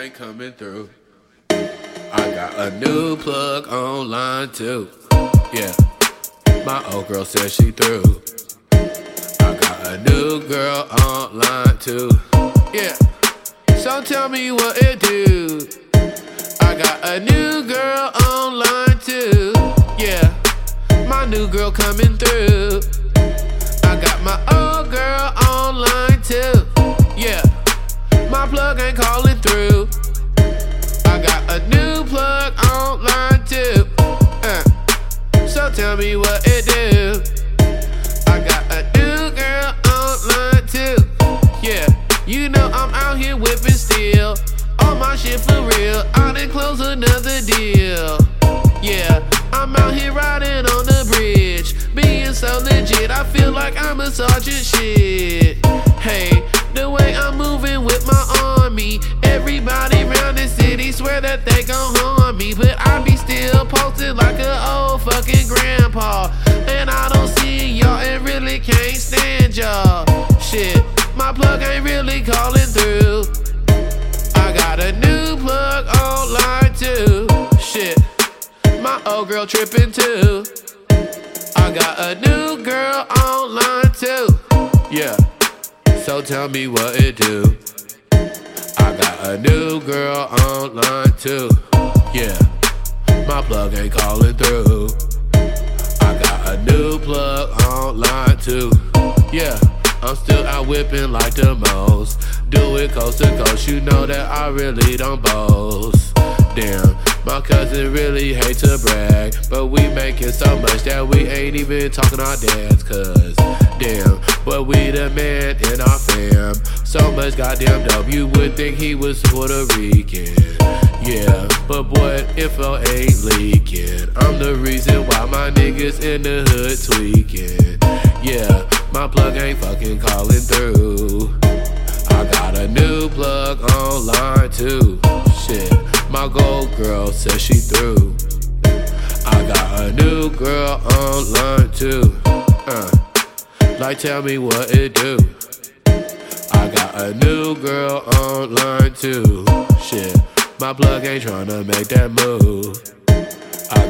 ain't coming through. I got a new plug online too. Yeah, my old girl says she through. I got a new girl online too. Yeah, so tell me what it do. I got a new girl online too. Yeah, my new girl coming through. I got my old girl online too. Yeah, my plug ain't calling through. Me what it do. I got a new girl online too. Yeah, you know I'm out here whipping steel. All my shit for real. I done close another deal. Yeah, I'm out here riding on the bridge. Being so legit, I feel like I'm a sergeant shit. Hey, the way I'm moving with my army. Everybody around the city swear that they gon' plug ain't really calling through. I got a new plug online too. Shit, my old girl tripping too. I got a new girl online too. Yeah, so tell me what it do. I got a new girl online too. Yeah, my plug ain't calling through. I got a new plug online too. Yeah, I'm still out whipping like the most. Do it coast to coast, you know that I really don't boast. Damn, my cousin really hate to brag, but we making so much that we ain't even talking our dads. Cause damn, but we the man in our fam. So much goddamn dope, you would think he was Puerto Rican. Yeah, but what info ain't leaking? I'm the reason why my niggas in the hood tweaking. Yeah, my plug ain't fucking calling through. I got a new plug online too. Shit, my gold girl says she through. I got a new girl online too. Uh, like tell me what it do. I got a new girl online too. Shit, my plug ain't tryna make that move.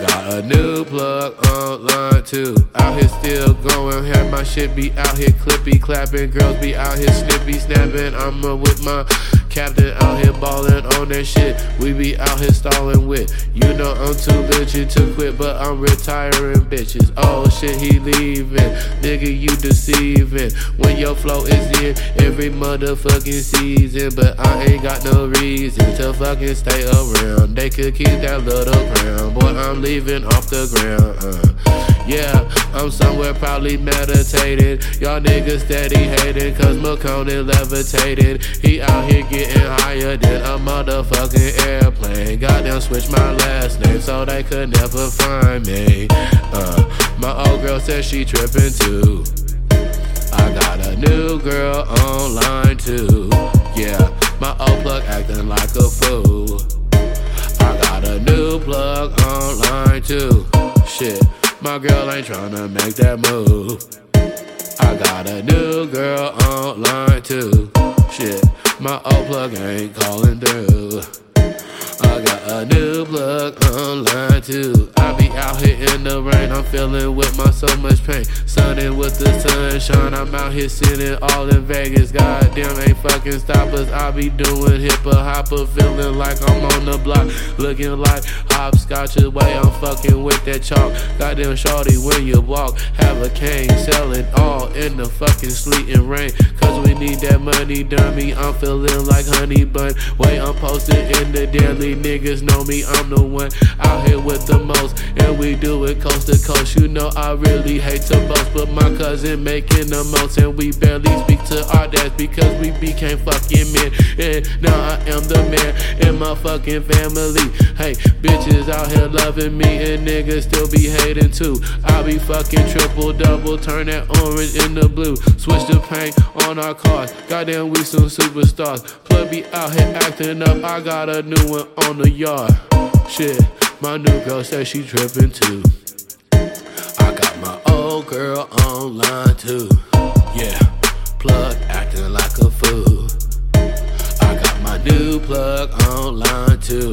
Got a new plug online too. Out here still going, have my shit be out here clippy clapping. Girls be out here snippy snapping. I'm uh, with my captain out here balling on that shit. We be out here stalling with. You know I'm too legit to quit, but I'm retiring bitches. Oh shit, he leaving. Nigga, you deceiving. When your flow is in every motherfucking season, but I ain't got no reason to fucking stay around. They could keep that little crown. Boy, I'm leaving off the ground. Uh. Yeah, I'm somewhere probably meditating. Y'all niggas steady hating, cause McConaughey levitating. He out here getting higher than a motherfucking airplane. Goddamn, switch my last name so they could never find me. Uh, my old girl says she tripping too. I got a new girl online too. Yeah, my old plug acting like a fool. I got a new plug online too. Shit, my girl ain't tryna make that move. I got a new girl online too. Shit, my old plug ain't calling through. I got a new plug online too. I be out here in the rain, I'm feeling with my so much pain. Sunning with the sunshine, I'm out here sitting all in Vegas. Goddamn, ain't fucking stoppers. I be doing hip hopper, feeling like I'm on the block, looking like hopscotch. The way I'm fucking with that chalk. Goddamn, shorty, when you walk, have a cane, selling all in the fucking sleet and rain. Cause we need that money, dummy. I'm feeling like honey bun. Way I'm posted in the daily niggas know me, I'm the one out here with the most, and we do it coast to coast. You know I really hate to boast, but my cousin making the most, and we barely speak to our dads because we became fucking men. And now I am the man in my fucking family. Hey, bitches out here loving me, and niggas still be hating too. I be fucking triple double, turn that orange into blue. Switch the paint on our cars. Goddamn, we some superstars. Plug be out here acting up. I got a new one on the yard. Shit, my new girl says she tripping too. I got my old girl online too. Yeah, plug acting like a fool. I got my new plug online too.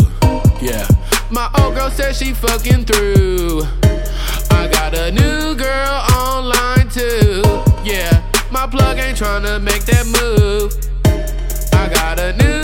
Yeah, my old girl said she fucking through. I got a new girl online too. Yeah, my plug ain't tryna make that move. I got a new